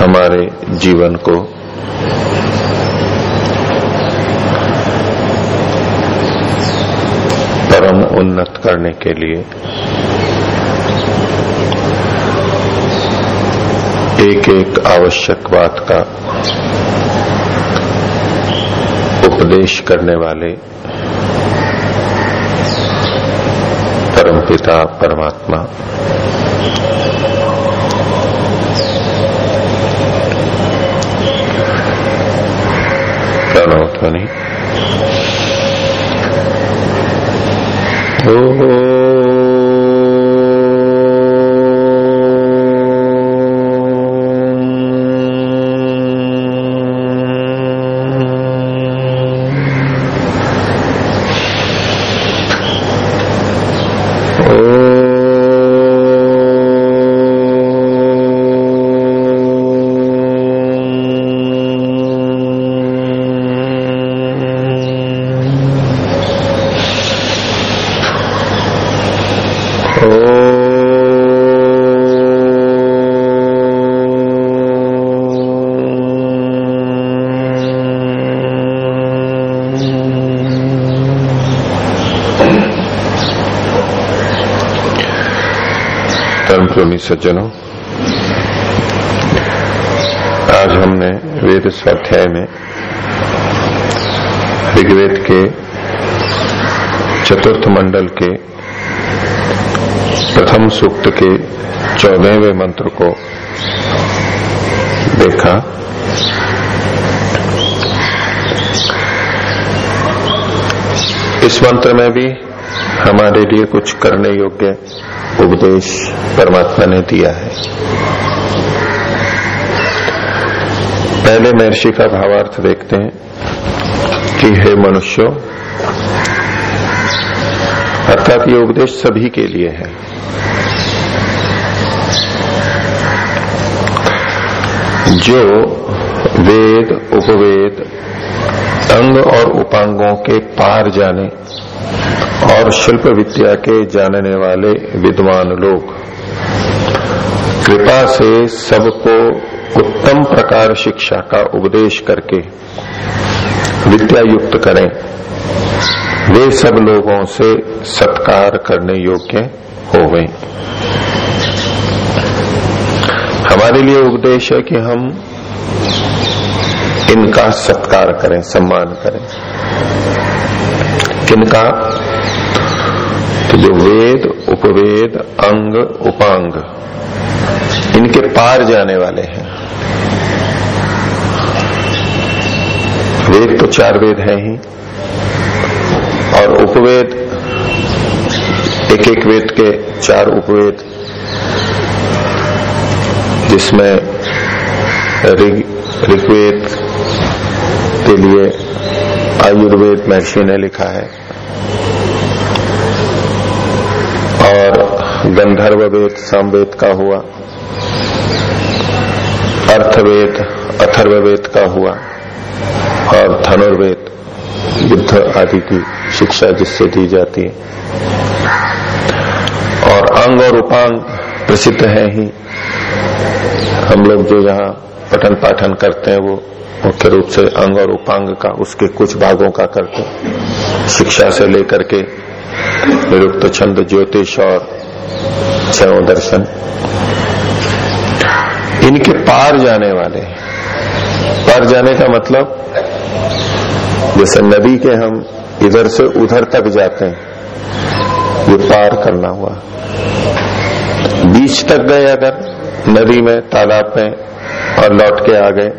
हमारे जीवन को। परम उन्नत करने के लिए। एक एक आवश्यक बात का उपदेश करने वाले परमपिता, परमात्मा। प्रणव ध्वनि धर्मप्रेमी सज्जनों, आज हमने वेद स्वाध्याय में ऋग्वेद के चतुर्थ मंडल के प्रथम सूक्त के चौदहवें मंत्र को देखा। इस मंत्र में भी हमारे लिए कुछ करने योग्य उपदेश परमात्मा ने दिया है। पहले महर्षि का भावार्थ देखते हैं कि हे मनुष्यों, अर्थात ये उपदेश सभी के लिए है। जो वेद, उपवेद, अंग और उपांगों के पार जाने और शिल्प विद्या के जानने वाले विद्वान लोग, कृपा से सबको उत्तम प्रकार शिक्षा का उपदेश करके विद्या युक्त करें। वे सब लोगों से सत्कार करने योग्य हो गए हमारे लिए उपदेश है कि हम इनका सत्कार करें, सम्मान करें। किनका? तो जो वेद, उपवेद, अंग, उपांग, इनके पार जाने वाले हैं। वेद तो चार वेद है ही, और उपवेद एक एक वेद के चार उपवेद, जिसमें ऋग्वेद के लिए आयुर्वेद महर्षि ने लिखा है और गंधर्व वेद सामवेद का हुआ। अर्थवेद, अथर्ववेद का हुआ। और धनुर्वेद, युद्ध आदि की शिक्षा जिससे दी जाती है। और अंग और उपांग प्रसिद्ध है ही। हम लोग जो यहाँ पठन पाठन करते हैं, वो मुख्य रूप से अंग और उपांग का, उसके कुछ भागों का करते शिक्षा से लेकर के निरुक्त छंद, ज्योतिष और छो दर्शन। इनके पार जाने वाले। पार जाने का मतलब जैसे नदी के हम इधर से उधर तक जाते हैं, ये पार करना हुआ। बीच तक गए अगर, नदी में, तालाब में, और लौट के आ गए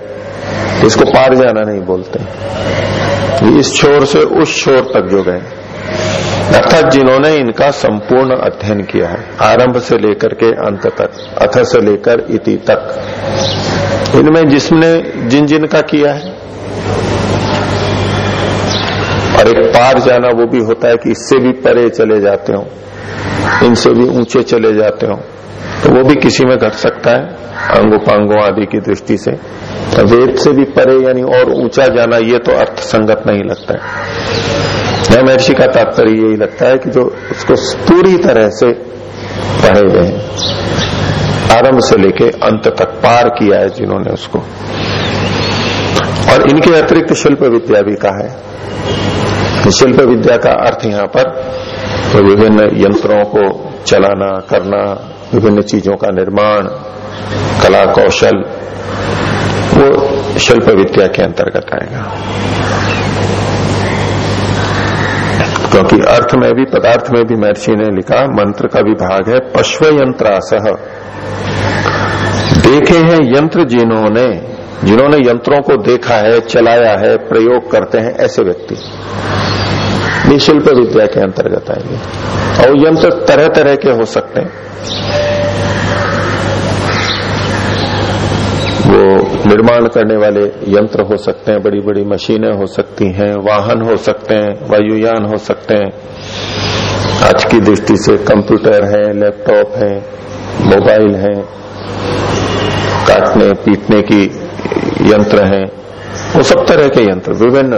इसको पार जाना नहीं बोलते। इस छोर से उस छोर तक जो गए। अर्थात जिन्होंने इनका संपूर्ण अध्ययन किया है, आरंभ से लेकर के अंत तक, अथ से लेकर इति तक, इनमें जिसने जिन जिन का किया है, और एक पार जाना वो भी होता है कि इससे भी परे चले जाते हो, इनसे भी ऊँचे चले जाते हो तो वो भी किसी में घट सकता है, अंगोपांगों आदि की दृष्टि से। तो वेद से भी परे यानी और ऊँचा जाना ये तो अर्थ संगत नहीं लगता है। महर्षि का तात्पर्य यही लगता है कि जो उसको पूरी तरह से पढ़े हुए हैं, आरंभ से लेके अंत तक पार किया है जिन्होंने उसको। और इनके अतिरिक्त शिल्प विद्या भी कहा है। शिल्प विद्या का अर्थ यहाँ पर तो विभिन्न यंत्रों को चलाना, करना, विभिन्न चीज़ों का निर्माण, कला कौशल, वो शिल्प विद्या के अंतर्गत आएगा। क्योंकि अर्थ में भी, पदार्थ में भी महर्षि ने लिखा, मंत्र का विभाग है पश्व यंत्रासह देखे हैं यंत्र जिन्होंने जिन्होंने यंत्रों को देखा है, चलाया है, प्रयोग करते हैं, ऐसे व्यक्ति। निःशुल्क विद्या के अंतर्गत आएँगे। और यंत्र तरह तरह के हो सकते हैं वो निर्माण करने वाले यंत्र हो सकते हैं बड़ी बड़ी मशीनें हो सकती हैं, वाहन हो सकते हैं, वायुयान हो सकते हैं। आज की दृष्टि से कंप्यूटर है, लैपटॉप है, मोबाइल है, काटने, पीटने की यंत्र हैं, वो सब तरह के यंत्र, विभिन्न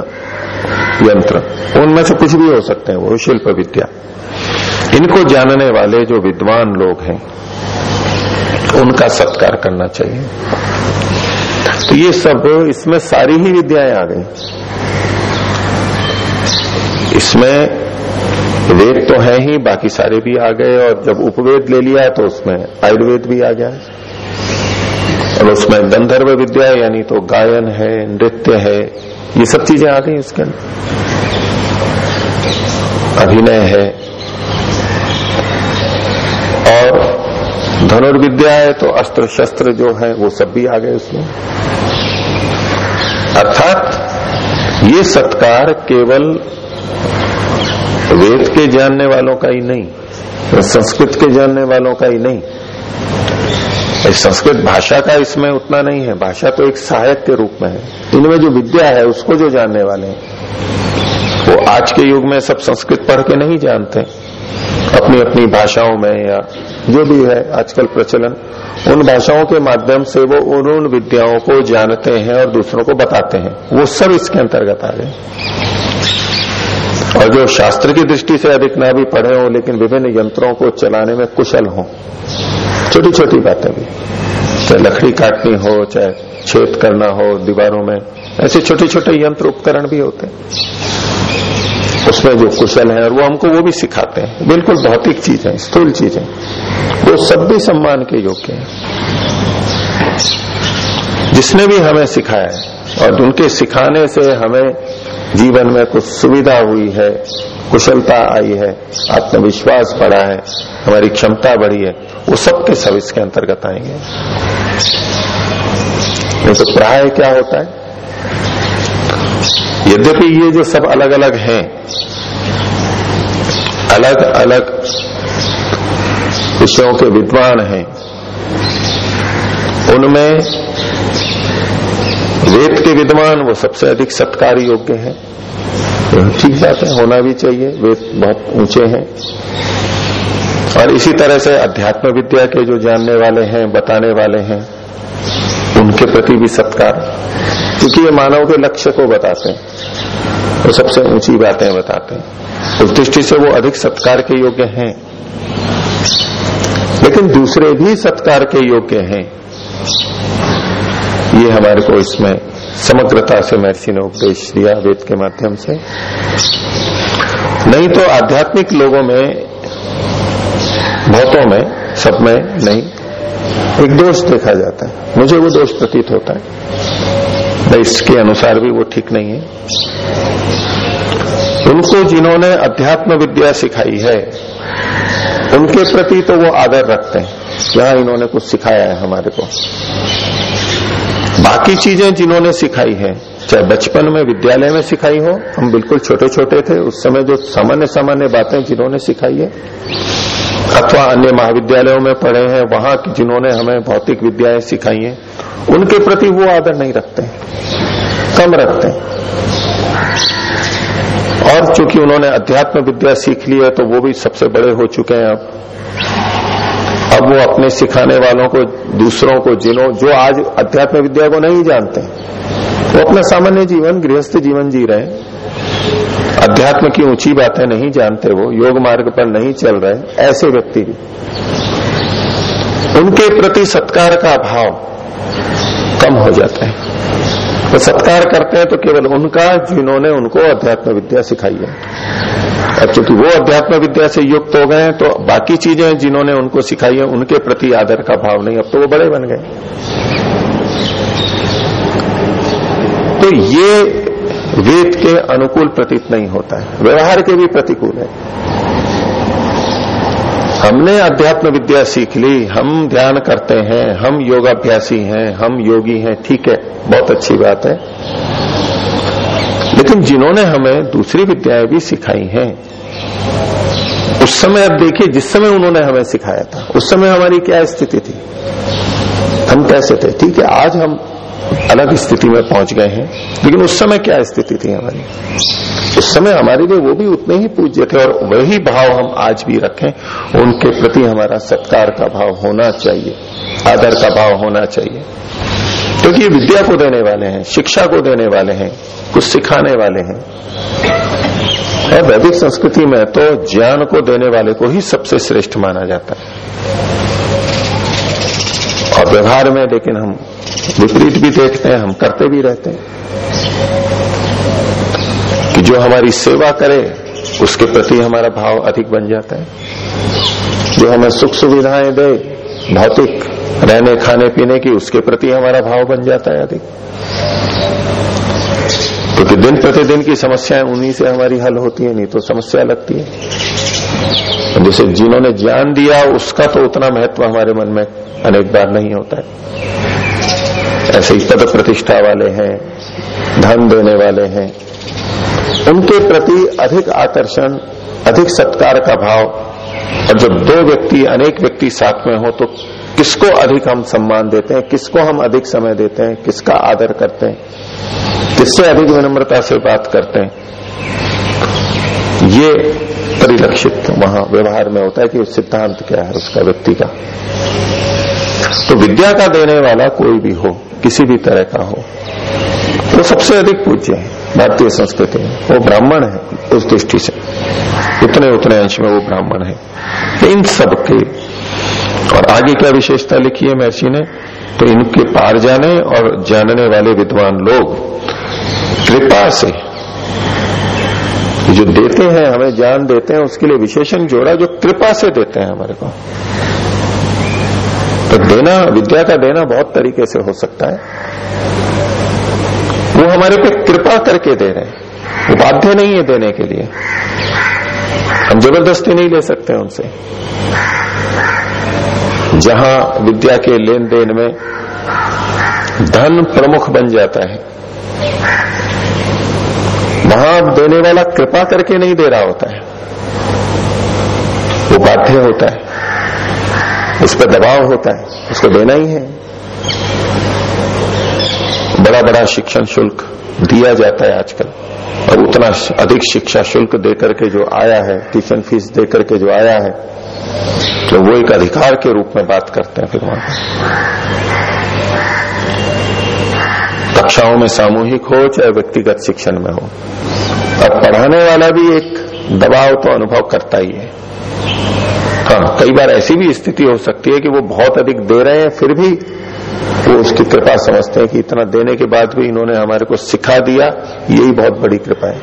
यंत्र, उनमें से कुछ भी हो सकते हैं, वो शिल्प विद्या। इनको जानने वाले जो विद्वान लोग हैं, उनका सत्कार करना चाहिए। तो ये सब, इसमें सारी ही विद्याएँ आ गई। इसमें वेद तो है ही, बाकी सारे भी आ गए, और जब उपवेद ले लिया तो उसमें आयुर्वेद भी आ गया। और उसमें गंधर्व विद्या, यानी तो गायन है, नृत्य है, ये सब चीज़ें आ गई उसके अंदर। अभिनय है। और धनुर्विद्या है तो अस्त्र शस्त्र जो है, वो सब भी आ गए उसमें। अर्थात, ये सत्कार केवल वेद के जानने वालों का ही नहीं, संस्कृत के जानने वालों का ही नहीं। संस्कृत भाषा का इसमें उतना नहीं है। भाषा तो एक सहायक के रूप में है। इनमें जो विद्या है, उसको जो जानने वाले हैं, वो आज के युग में सब संस्कृत पढ़ के नहीं जानते। अपनी अपनी भाषाओं में या जो भी है आजकल प्रचलन, उन भाषाओं के माध्यम से वो उन उन विद्याओं को जानते हैं और दूसरों को बताते हैं। वो सब इसके अंतर्गत आ गए। और जो शास्त्र की दृष्टि से अधिक ना भी पढ़े हो, लेकिन विभिन्न यंत्रों को चलाने में कुशल हों। छोटी छोटी बातें भी। चाहे लकड़ी काटनी हो, चाहे छेद करना हो दीवारों में, ऐसे छोटे छोटे यंत्र उपकरण भी होते हैं। उसमें जो कुशल है और वो हमको वो भी सिखाते हैं। बिल्कुल भौतिक चीज़ है, स्थूल चीज़ है। वो सब भी सम्मान के योग्य है। जिसने भी हमें सिखाया है और उनके सिखाने से हमें जीवन में कुछ सुविधा हुई है, कुशलता आई है, आत्मविश्वास बढ़ा है, हमारी क्षमता बढ़ी है, वो सब के सब इसके अंतर्गत आएँगे। तो प्राय क्या होता है? यद्यपि ये जो सब अलग अलग हैं अलग अलग विषयों के विद्वान हैं, उनमें वेद के विद्वान वो सबसे अधिक सत्कार योग्य है। ठीक बात है, होना भी चाहिए वे बहुत ऊँचे हैं। और इसी तरह से अध्यात्म विद्या के जो जानने वाले हैं, बताने वाले हैं, उनके प्रति भी सत्कार। क्योंकि ये मानव के लक्ष्य को बताते हैं। वो सबसे ऊँची बातें बताते हैं। उस दृष्टि से वो अधिक सत्कार के योग्य हैं। लेकिन दूसरे भी सत्कार के योग्य हैं। ये हमारे को इसमें समग्रता से महर्षि ने उपदेश दिया वेद के माध्यम से। नहीं तो आध्यात्मिक लोगों में, बहुतों में, सब में नहीं। एक दोष देखा जाता है। मुझे वो दोष प्रतीत होता है। इसके अनुसार भी वो ठीक नहीं है। उनको जिन्होंने अध्यात्म विद्या सिखाई है, उनके प्रति तो वो आदर रखते हैं। यहाँ इन्होंने कुछ सिखाया है हमारे को। बाकी चीज़ें जिन्होंने सिखाई है, चाहे बचपन में विद्यालय में सिखाई हो, हम बिल्कुल छोटे छोटे थे, उस समय जो सामान्य सामान्य बातें जिन्होंने सिखाई है, अथवा अन्य महाविद्यालयों में पढ़े हैं, वहाँ जिन्होंने हमें भौतिक विद्याएँ सिखाई हैं उनके प्रति वो आदर नहीं रखते, कम रखते। और चूँकि उन्होंने अध्यात्म विद्या सीख ली है तो वो भी सबसे बड़े हो चुके हैं अब। अब वो अपने सिखाने वालों को, दूसरों को, जिनों, जो आज अध्यात्म विद्या को नहीं जानते, वो अपना सामान्य जीवन, गृहस्थ जीवन जी रहे हैं। अध्यात्म की ऊँची बातें नहीं जानते वो, योग मार्ग पर नहीं चल रहे, ऐसे व्यक्ति भी। उनके प्रति सत्कार का भाव कम हो जाता है। तो सत्कार करते हैं तो केवल उनका, जिन्होंने उनको अध्यात्म विद्या सिखाई है। अब चूँकि वो अध्यात्म विद्या से युक्त हो गए तो बाकी चीज़ें जिन्होंने उनको सिखाई है, उनके प्रति आदर का भाव नहीं, अब तो वो बड़े बन गए। तो ये वेद के अनुकूल प्रतीत नहीं होता है। व्यवहार के भी प्रतिकूल है। हमने अध्यात्म विद्या सीख ली, हम ध्यान करते हैं, हम योगाभ्यासी हैं, हम योगी हैं, ठीक है, बहुत अच्छी बात है। लेकिन जिन्होंने हमें दूसरी विद्याएँ भी सिखाई हैं, उस समय अब देखिए, जिस समय उन्होंने हमें सिखाया था, उस समय हमारी क्या स्थिति थी? हम कैसे थे? ठीक है, आज हम अलग स्थिति में पहुँच गए हैं। लेकिन उस समय क्या स्थिति थी हमारी? उस समय हमारे लिए वो भी उतने ही पूज्य थे और वही भाव हम आज भी रखें। उनके प्रति हमारा सत्कार का भाव होना चाहिए, आदर का भाव होना चाहिए। क्योंकि तो ये विद्या को देने वाले हैं, शिक्षा को देने वाले हैं, कुछ सिखाने वाले हैं। और वैदिक संस्कृति में तो ज्ञान को देने वाले को ही सबसे श्रेष्ठ माना जाता है। और व्यवहार में लेकिन हम विपरीत भी देखते हैं, हम करते भी रहते हैं। कि जो हमारी सेवा करे, उसके प्रति हमारा भाव अधिक बन जाता है। जो हमें सुख सुविधाएँ दे, भौतिक रहने, खाने, पीने की, उसके प्रति हमारा भाव बन जाता है अधिक। क्योंकि तो दिन प्रतिदिन की समस्याएँ, उन्हीं से हमारी हल होती है, नहीं तो समस्या लगती है। जैसे जिन्होंने ज्ञान दिया, उसका तो उतना महत्व हमारे मन में अनेक बार नहीं होता है। ऐसे ही पद प्रतिष्ठा वाले हैं, धन देने वाले हैं। उनके प्रति अधिक आकर्षण, अधिक सत्कार का भाव, और जब दो व्यक्ति, अनेक व्यक्ति साथ में हो तो किसको अधिक हम सम्मान देते हैं, किसको हम अधिक समय देते हैं, किसका आदर करते हैं, किससे अधिक विनम्रता से बात करते हैं। ये परिलक्षित वहाँ व्यवहार में होता है कि सिद्धांत क्या है उसका व्यक्ति का। तो विद्या का देने वाला कोई भी हो किसी भी तरह का हो। वो सबसे अधिक पूज्य है भारतीय संस्कृति में। वो ब्राह्मण है उस दृष्टि से। उतने उतने अंश में वो ब्राह्मण है। इन सब के और आगे क्या विशेषता लिखी है महर्षि ने? तो इनके पार जाने और जानने वाले विद्वान लोग कृपा से जो देते हैं, हमें ज्ञान देते हैं, उसके लिए विशेषण जोड़ा, जो कृपा से देते हैं हमारे को। तो देना, विद्या का देना बहुत तरीके से हो सकता है। वो हमारे पे कृपा करके दे रहे हैं। वो बाध्य नहीं है देने के लिए। हम ज़बरदस्ती नहीं ले सकते उनसे। जहाँ विद्या के लेन देन में धन प्रमुख बन जाता है, वहाँ देने वाला कृपा करके नहीं दे रहा होता है। वो बाध्य होता है। उस पर दबाव होता है, उसको देना ही है। बड़ा बड़ा शिक्षण शुल्क दिया जाता है आजकल, और उतना अधिक शिक्षा शुल्क देकर के जो आया है ट्यूशन फ़ीस देकर के जो आया है तो वो एक अधिकार के रूप में बात करते हैं फिर वहाँ। कक्षाओं में सामूहिक हो, चाहे व्यक्तिगत शिक्षण में हो, और पढ़ाने वाला भी एक दबाव तो अनुभव करता ही है। हाँ कई बार ऐसी भी स्थिति हो सकती है कि वो बहुत अधिक दे रहे हैं, फिर भी वो उसकी कृपा समझते हैं कि इतना देने के बाद भी इन्होंने हमारे को सिखा दिया, यही बहुत बड़ी कृपा है।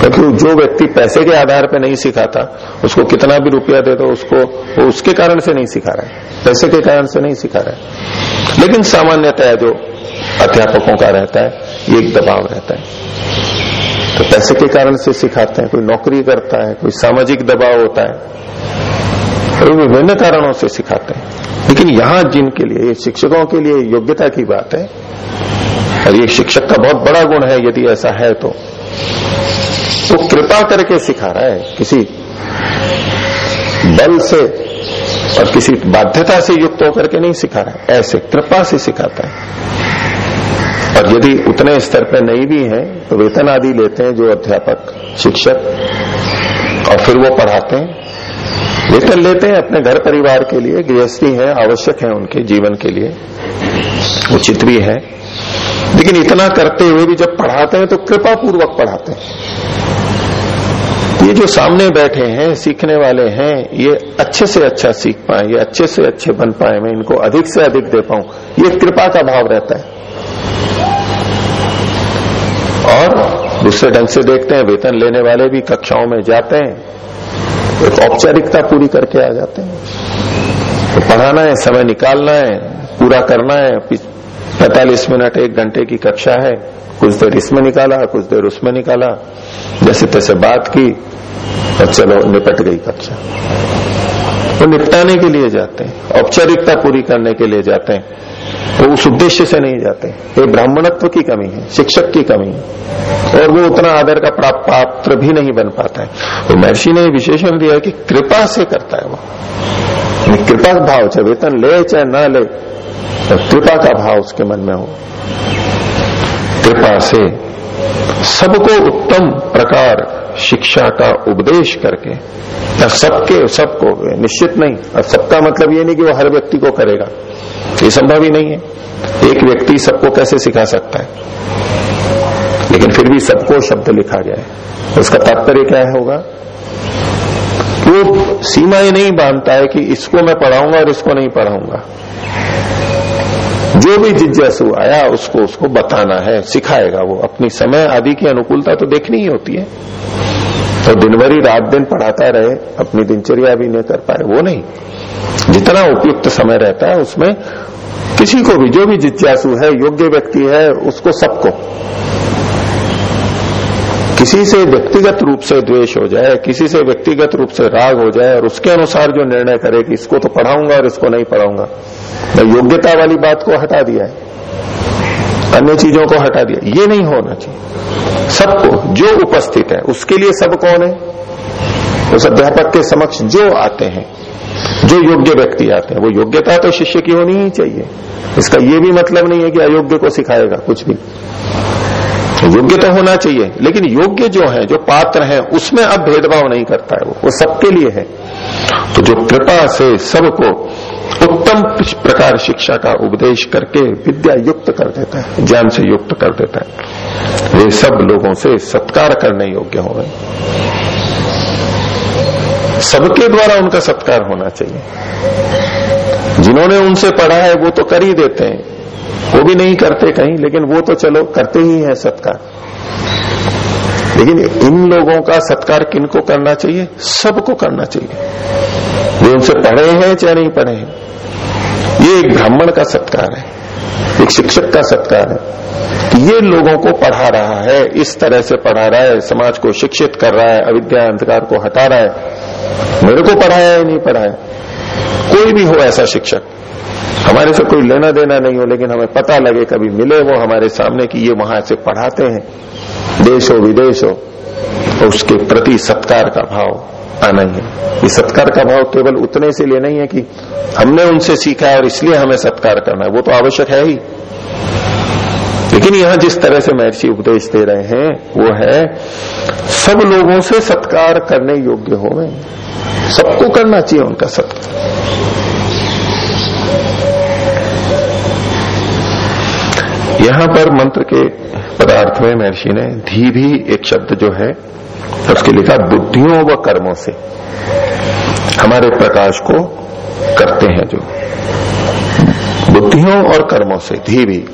क्योंकि तो जो व्यक्ति पैसे के आधार पर नहीं सिखाता, उसको कितना भी रुपया दे दो, उसको वो उसके कारण से नहीं सिखा रहा है, पैसे के कारण से नहीं सिखा रहा है। लेकिन सामान्यतः जो अध्यापकों का रहता है, ये एक दबाव रहता है। तो पैसे के कारण से सिखाते हैं, कोई नौकरी करता है, कोई सामाजिक दबाव होता है विभिन्न कारणों से सिखाते हैं। लेकिन यहाँ जिनके लिए शिक्षकों के लिए योग्यता की बात है, और ये शिक्षक का बहुत बड़ा गुण है, यदि ऐसा है तो। वो कृपा करके सिखा रहा है, किसी बल से और किसी बाध्यता से युक्त होकर के नहीं सिखा रहा है। ऐसे कृपा से सिखाता है। और यदि उतने स्तर पर नहीं भी है तो वेतन आदि लेते हैं जो अध्यापक, शिक्षक, और फिर वो पढ़ाते हैं। वेतन लेते हैं अपने घर परिवार के लिए गृहस्थी है आवश्यक है उनके जीवन के लिए। उचित भी है। लेकिन इतना करते हुए भी जब पढ़ाते हैं तो कृपा पूर्वक पढ़ाते हैं। ये जो सामने बैठे हैं सीखने वाले हैं ये अच्छे से अच्छा सीख पाए ये अच्छे से अच्छे बन पाए मैं इनको अधिक से अधिक दे पाऊँ ये कृपा का भाव रहता है। और दूसरे ढंग से देखते हैं वेतन लेने वाले भी कक्षाओं में जाते हैं। एक औपचारिकता पूरी करके आ जाते हैं। तो पढ़ाना है, समय निकालना है, पूरा करना है। पैतालीस मिनट, एक घंटे की कक्षा है। कुछ देर इसमें निकाला, कुछ देर उसमें निकाला। जैसे तैसे बात की और चलो निपट गई कक्षा। वो निपटाने के लिए जाते हैं, औपचारिकता पूरी करने के लिए जाते हैं। वो उस उद्देश्य से नहीं जाते। ये ब्राह्मणत्व की कमी है, शिक्षक की कमी है। और वो उतना आदर का प्राप्त पात्र भी नहीं बन पाता है। तो महर्षि ने विशेषण दिया कि कृपा से करता है वो। कृपा भाव, चाहे वेतन ले, चाहे ना ले तो कृपा का भाव उसके मन में हो। कृपा से सबको उत्तम प्रकार शिक्षा का उपदेश करके सबके, सबको, निश्चित नहीं। और सबका मतलब ये नहीं कि वो हर व्यक्ति को करेगा। ये संभव ही नहीं है। एक व्यक्ति सबको कैसे सिखा सकता है? लेकिन फिर भी सबको शब्द लिखा गया है उसका तात्पर्य क्या होगा? वो सीमाएँ नहीं बांधता है कि इसको मैं पढ़ाऊँगा और इसको नहीं पढ़ाऊँगा। जो भी जिज्ञासु आया, उसको उसको बताना है, सिखाएगा वो। अपनी समय आदि की अनुकूलता तो देखनी ही होती है। तो दिन रात दिन पढ़ाता रहे, अपनी दिनचर्या भी नहीं कर पाए, वो नहीं। जितना उपयुक्त समय रहता है, उसमें किसी को भी, जो भी जिज्ञासु है, योग्य व्यक्ति है, उसको सबको, किसी से व्यक्तिगत रूप से द्वेष हो जाए, किसी से व्यक्तिगत रूप से राग हो जाए, और उसके अनुसार जो निर्णय करे कि इसको तो पढ़ाऊँगा और इसको नहीं पढ़ाऊँगा, मैं योग्यता वाली बात को हटा दिया है, अन्य चीज़ों को हटा दिया, ये नहीं होना चाहिए। सबको, जो उपस्थित है, उसके लिए सब कौन है? उस अध्यापक के समक्ष जो आते हैं, जो योग्य व्यक्ति आते हैं, वो योग्यता तो शिष्य की होनी ही चाहिए। इसका ये भी मतलब नहीं है कि अयोग्य को सिखाएगा कुछ भी। योग्य तो होना चाहिए, लेकिन योग्य जो है, जो पात्र है, उसमें अब भेदभाव नहीं करता है वो। वो सबके लिए है। तो जो कृपा से सबको उत्तम प्रकार शिक्षा का उपदेश करके विद्या युक्त कर देता है, ज्ञान से युक्त कर देता है, वे सब लोगों से सत्कार करने योग्य हो गए। सबके द्वारा उनका सत्कार होना चाहिए। जिन्होंने उनसे पढ़ा है, वो तो कर ही देते हैं। वो भी नहीं करते कहीं, लेकिन वो तो चलो करते ही है सत्कार। लेकिन इन लोगों का सत्कार किनको करना चाहिए? सबको करना चाहिए। वे उनसे पढ़े हैं चाहे नहीं पढ़े हैं? ये एक ब्राह्मण का सत्कार है, एक शिक्षक का सत्कार है ये लोगों को पढ़ा रहा है, इस तरह से पढ़ा रहा है, समाज को शिक्षित कर रहा है, अविद्या अंधकार को हटा रहा है। मेरे को पढ़ाया है नहीं, पढ़ाया। कोई भी हो ऐसा शिक्षक, हमारे से कोई लेना देना नहीं हो, लेकिन हमें पता लगे कभी मिले वो हमारे सामने कि ये वहाँ से पढ़ाते हैं। देश हो विदेश हो तो उसके प्रति सत्कार का भाव आना ही है। ये सत्कार का भाव केवल उतने से लेना ही है कि हमने उनसे सीखा है और इसलिए हमें सत्कार करना है। वो तो आवश्यक है ही। लेकिन यहाँ जिस तरह से महर्षि उपदेश दे रहे हैं, वो है, सब लोगों से सत्कार करने योग्य हो गए सबको करना चाहिए उनका सत्कार। यहाँ पर मंत्र के पदार्थ में महर्षि ने धी भी एक शब्द जो है, उसके लिखा बुद्धियों व कर्मों से हमारे प्रकाश को करते हैं जो। बुद्धियों और कर्मों से धी भी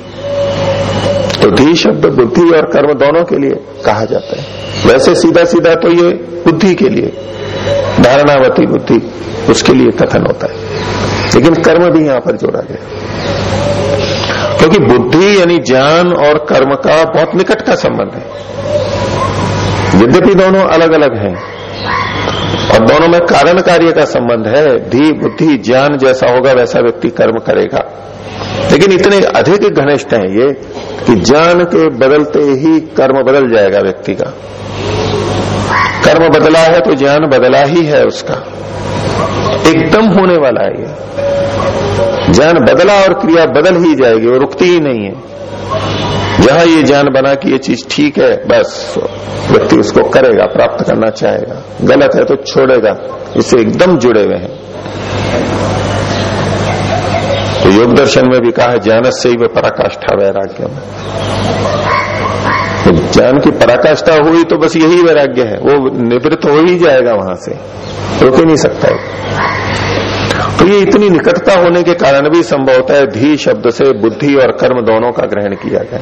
तो धी शब्द, बुद्धि और कर्म दोनों के लिए कहा जाता है। वैसे सीधा सीधा तो ये बुद्धि के लिए, धारणावती बुद्धि, उसके लिए कथन होता है। लेकिन कर्म भी यहाँ पर जोड़ा गया। क्योंकि बुद्धि यानी ज्ञान और कर्म का बहुत निकट का संबंध है। यद्यपि दोनों अलग अलग हैं, और दोनों में कारण कार्य का संबंध है, धी, बुद्धि, ज्ञान जैसा होगा, वैसा व्यक्ति कर्म करेगा। लेकिन इतने अधिक घनिष्ठ हैं ये कि ज्ञान के बदलते ही कर्म बदल जाएगा व्यक्ति का। कर्म बदला है तो ज्ञान बदला ही है उसका। एकदम होने वाला है ये। ज्ञान बदला और क्रिया बदल ही जाएगी, वो रुकती ही नहीं है। जहाँ ये ज्ञान बना कि ये चीज़ ठीक है, बस व्यक्ति उसको करेगा, प्राप्त करना चाहेगा। गलत है तो छोड़ेगा इससे एकदम जुड़े हुए हैं। तो योग दर्शन में भी कहा ज्ञान से ही वे पराकाष्ठा वैराग्य में ज्ञान की पराकाष्ठा हुई तो बस यही वैराग्य है। वो निवृत्त हो ही जाएगा वहाँ से। रोक ही नहीं सकता है। तो ये इतनी निकटता होने के कारण भी संभव है धी शब्द से बुद्धि और कर्म दोनों का ग्रहण किया गया।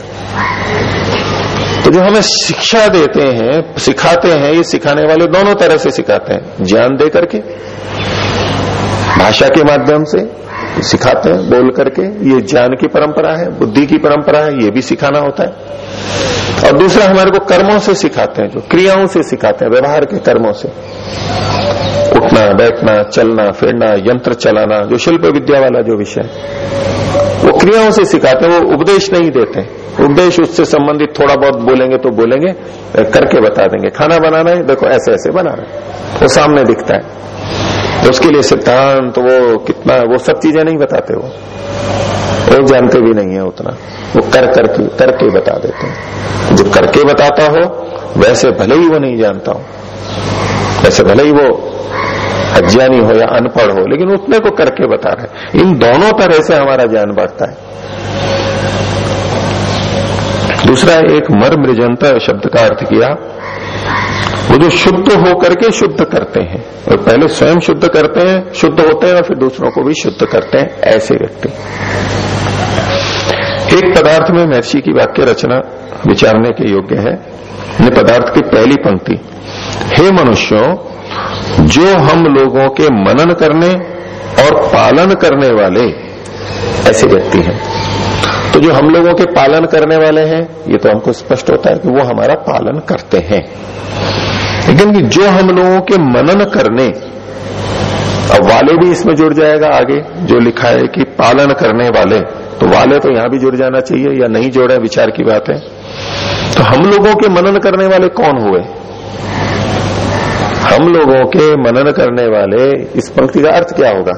तो जो हमें शिक्षा देते हैं, सिखाते हैं, ये सिखाने वाले दोनों तरह से सिखाते हैं। ज्ञान दे करके, भाषा के माध्यम से सिखाते हैं, बोल करके। ये ज्ञान की परंपरा है, बुद्धि की परंपरा है, ये भी सिखाना होता है। और दूसरा, हमारे को कर्मों से सिखाते हैं, जो क्रियाओं से सिखाते हैं, व्यवहार के कर्मों से। उठना, बैठना, चलना, फिरना, यंत्र चलाना, जो शिल्प विद्या वाला जो विषय वो क्रियाओं से सिखाते हैं, वो उपदेश नहीं देते। उपदेश उससे संबंधित थोड़ा बहुत बोलेंगे तो बोलेंगे, करके बता देंगे। खाना बनाना है, देखो ऐसे ऐसे बनाना है, वो सामने दिखता है। उसके लिए सिद्धांत तो वो कितना, वो सब चीज़ें नहीं बताते वो। वो जानते भी नहीं है उतना। वो कर करके करके बता देते हैं। जो करके बताता हो, वैसे भले ही वो नहीं जानता हो। वैसे भले ही वो अज्ञानी हो या अनपढ़ हो, लेकिन उतने को करके बता रहे इन दोनों तरह से हमारा ज्ञान बढ़ता है। दूसरा, एक मर मृजंत शब्द का अर्थ किया वो जो शुद्ध होकर के शुद्ध करते हैं। और पहले स्वयं शुद्ध करते हैं, शुद्ध होते हैं और फिर दूसरों को भी शुद्ध करते हैं, ऐसे व्यक्ति। एक पदार्थ में महर्षि की वाक्य रचना विचारने के योग्य है। ये पदार्थ की पहली पंक्ति, हे मनुष्यों, जो हम लोगों के मनन करने और पालन करने वाले, ऐसे व्यक्ति हैं। तो जो हम लोगों के पालन करने वाले हैं, ये तो हमको स्पष्ट होता है कि वो हमारा पालन करते हैं। लेकिन कि जो हम लोगों के मनन करने, अब वाले भी इसमें जुड़ जाएगा आगे, जो लिखा है कि पालन करने वाले तो वाले तो यहाँ भी जुड़ जाना चाहिए या नहीं जोड़े, विचार की बात है। तो हम लोगों के मनन करने वाले कौन हुए? हम लोगों के मनन करने वाले, इस पंक्ति का अर्थ क्या होगा?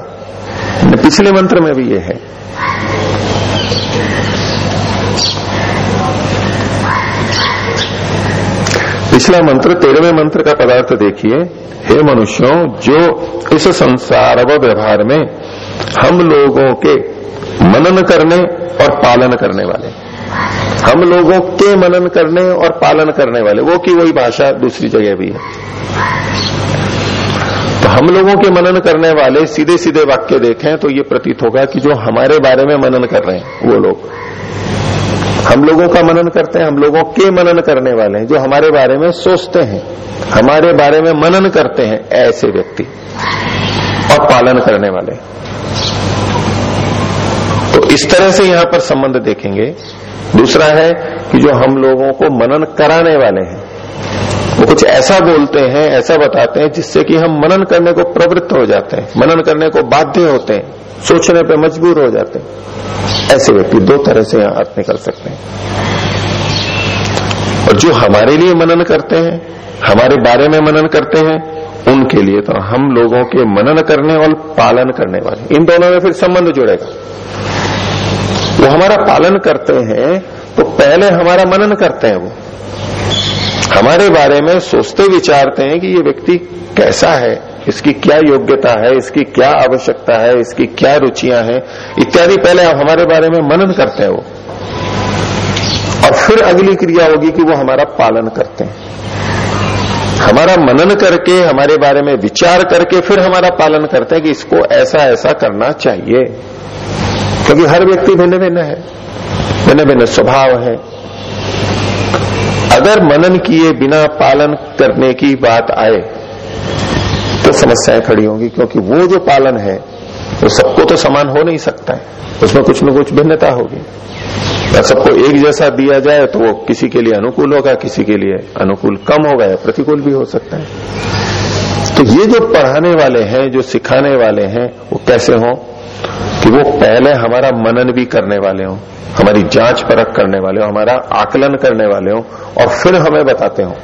पिछले मंत्र में भी ये है। पिछला मंत्र, तेरहवें मंत्र का पदार्थ देखिए। हे मनुष्यों, जो इस संसार व व्यवहार में हम लोगों के मनन करने और पालन करने वाले, हम लोगों के मनन करने और पालन करने वाले, वो की वही भाषा दूसरी जगह भी है। तो हम लोगों के मनन करने वाले सीधे सीधे वाक्य देखें तो ये प्रतीत होगा कि जो हमारे बारे में मनन कर रहे हैं, वो लोग। हम लोगों का मनन करते हैं, हम लोगों के मनन करने वाले हैं, जो हमारे बारे में सोचते हैं, हमारे बारे में मनन करते हैं, ऐसे व्यक्ति और पालन करने वाले। तो इस तरह से यहाँ पर संबंध देखेंगे। दूसरा है कि जो हम लोगों को मनन कराने वाले हैं, वो कुछ ऐसा बोलते हैं, ऐसा बताते हैं, जिससे कि हम मनन करने को प्रवृत्त हो जाते हैं, मनन करने को बाध्य होते हैं। सोचने पे मजबूर हो जाते हैं। ऐसे व्यक्ति दो तरह से यहाँ अर्थ निकल सकते हैं। और जो हमारे लिए मनन करते हैं, हमारे बारे में मनन करते हैं, उनके लिए तो हम लोगों के मनन करने और पालन करने वाले। इन दोनों में फिर संबंध जुड़ेगा। वो हमारा पालन करते हैं तो पहले हमारा मनन करते हैं वो। हमारे बारे में सोचते, विचारते हैं कि ये व्यक्ति कैसा है इसकी क्या योग्यता है, इसकी क्या आवश्यकता है, इसकी क्या रुचियाँ हैं, इत्यादि पहले आप हमारे बारे में मनन करते हैं वो। और फिर अगली क्रिया होगी कि वो हमारा पालन करते हैं। हमारा मनन करके, हमारे बारे में विचार करके फिर हमारा पालन करते हैं कि इसको ऐसा ऐसा करना चाहिए। क्योंकि हर व्यक्ति भिन्न भिन्न है भिन्न भिन्न स्वभाव है। अगर मनन किए बिना पालन करने की बात आए तो समस्याएँ खड़ी होंगी, क्योंकि वो जो पालन है, वो सबको तो समान हो नहीं सकता है। उसमें कुछ न कुछ भिन्नता होगी। या सबको एक जैसा दिया जाए तो वो किसी के लिए अनुकूल होगा, किसी के लिए अनुकूल कम होगा या प्रतिकूल भी हो सकता है। तो ये जो पढ़ाने वाले हैं, जो सिखाने वाले हैं, वो कैसे हों? कि वो पहले हमारा मनन भी करने वाले हों, हमारी जाँच परख करने वाले हो, हमारा आकलन करने वाले हो, और फिर हमें बताते हो।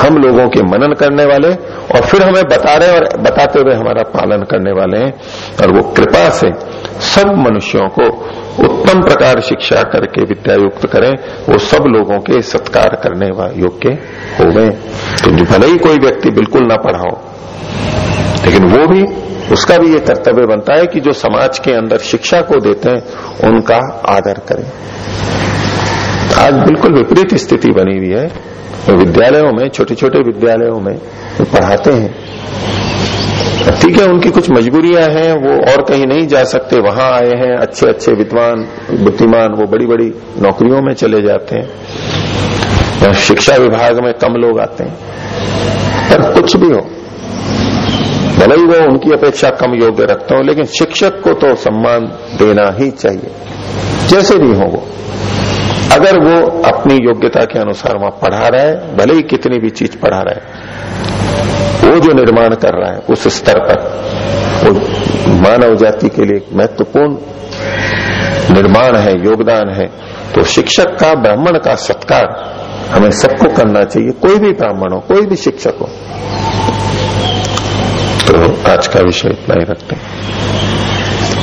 हम लोगों के मनन करने वाले और फिर हमें बता रहे और बताते हुए हमारा पालन करने वाले हैं। और वो कृपा से सब मनुष्यों को उत्तम प्रकार शिक्षा करके विद्यायुक्त करें। वो सब लोगों के सत्कार करने योग्य हो गए तो भले ही कोई व्यक्ति बिल्कुल ना पढ़ाओ लेकिन वो भी, उसका भी ये कर्तव्य बनता है कि जो समाज के अंदर शिक्षा को देते हैं, उनका आदर करें। आज बिल्कुल विपरीत स्थिति बनी हुई है। तो विद्यालयों में छोटे छोटे विद्यालयों में पढ़ाते हैं। ठीक है, उनकी कुछ मजबूरियाँ हैं, वो और कहीं नहीं जा सकते, वहाँ आए हैं अच्छे अच्छे विद्वान, बुद्धिमान, वो बड़ी बड़ी नौकरियों में चले जाते हैं। शिक्षा विभाग में कम लोग आते हैं। पर कुछ भी हो, भले ही वो उनकी अपेक्षा कम योग्य रखता हो, लेकिन शिक्षक को तो सम्मान देना ही चाहिए। जैसे भी हो वो। अगर वो अपनी योग्यता के अनुसार वहाँ पढ़ा रहा है, भले ही कितनी भी चीज़ पढ़ा रहा है वो जो निर्माण कर रहा है, उस स्तर पर। वो मानव जाति के लिए महत्वपूर्ण निर्माण है, योगदान है। तो शिक्षक का, ब्राह्मण का सत्कार हमें सबको करना चाहिए, कोई भी ब्राह्मण हो, कोई भी शिक्षक हो। तो आज का विषय इतना ही रखते हैं।